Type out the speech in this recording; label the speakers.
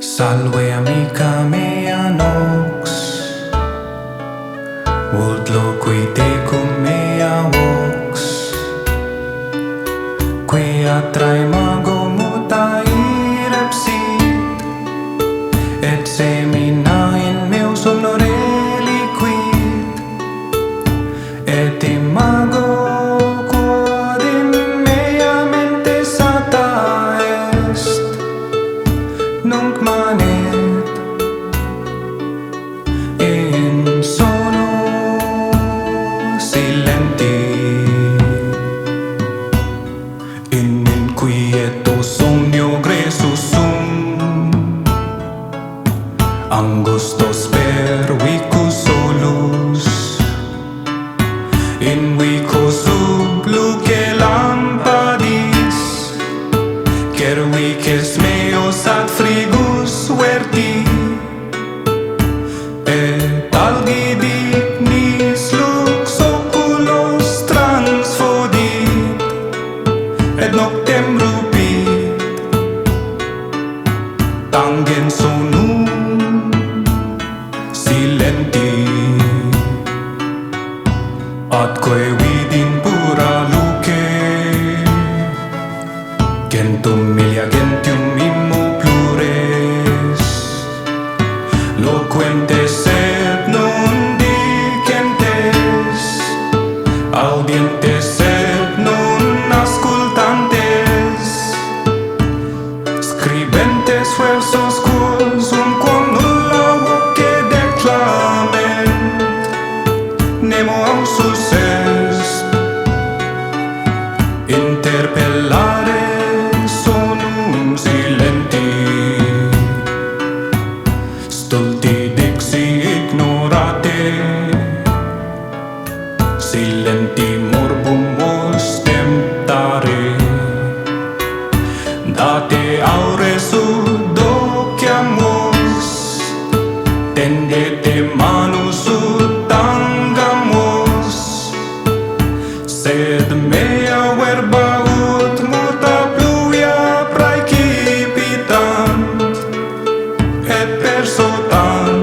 Speaker 1: Salve amica mea nox. Vult loqui tecum mea vox. Quia trae mago angustos per Gentum milia gentium immo plures. Loquentes sed non dicentes. Audientes sed non ascultantes Scribentes versos quos um quam nulla voce declament Nemo ausus est. Interpellare Stolti diksi ignorate. Silenti murmumus tentare Date aure sur dociamus Tendete manu sur tangamus Sed mea verba perso tan